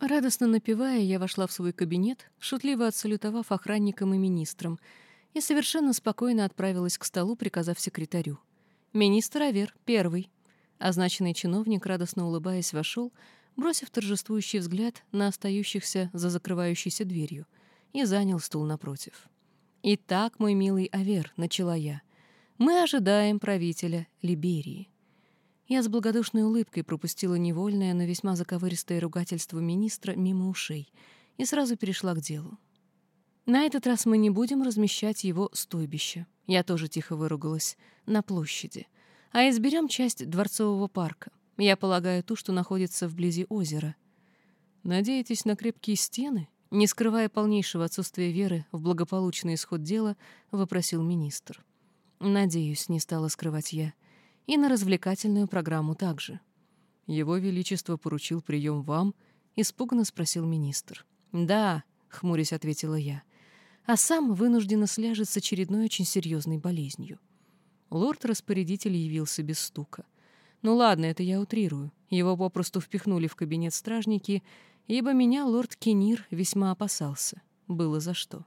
Радостно напевая, я вошла в свой кабинет, шутливо отсалютовав охранникам и министрам, и совершенно спокойно отправилась к столу, приказав секретарю. «Министр Авер, первый». Означенный чиновник, радостно улыбаясь, вошел, бросив торжествующий взгляд на остающихся за закрывающейся дверью, и занял стул напротив. «Итак, мой милый Авер», — начала я, — «мы ожидаем правителя Либерии». Я с благодушной улыбкой пропустила невольное, но весьма заковыристое ругательство министра мимо ушей и сразу перешла к делу. На этот раз мы не будем размещать его стойбище. Я тоже тихо выругалась. На площади. А изберем часть дворцового парка. Я полагаю, ту, что находится вблизи озера. Надеетесь на крепкие стены? Не скрывая полнейшего отсутствия веры в благополучный исход дела, вопросил министр. Надеюсь, не стала скрывать я и на развлекательную программу также. Его Величество поручил прием вам, испуганно спросил министр. Да, хмурясь ответила я, а сам вынужденно сляжет с очередной очень серьезной болезнью. Лорд-распорядитель явился без стука. Ну ладно, это я утрирую. Его попросту впихнули в кабинет стражники, ибо меня лорд Кенир весьма опасался. Было за что.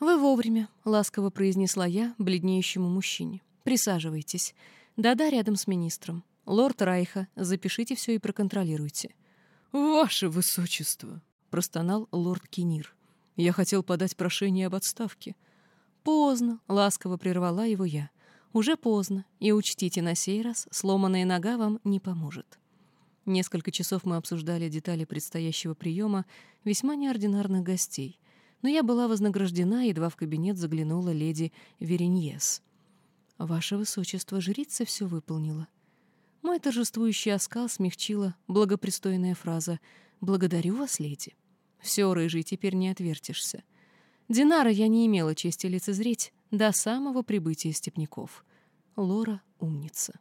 «Вы вовремя», — ласково произнесла я бледнеющему мужчине. «Присаживайтесь. Да-да, рядом с министром. Лорд Райха, запишите все и проконтролируйте. Ваше высочество, простонал лорд Кинир. Я хотел подать прошение об отставке. Поздно, ласково прервала его я. Уже поздно, и учтите, на сей раз сломанная нога вам не поможет. Несколько часов мы обсуждали детали предстоящего приема весьма неординарных гостей, но я была вознаграждена, едва в кабинет заглянула леди Вереньес — «Ваше высочество, жрица все выполнила». Мой торжествующий оскал смягчила благопристойная фраза «Благодарю вас, леди». «Все, рыжий, теперь не отвертишься». Динара я не имела чести лицезреть до самого прибытия степняков. Лора — умница.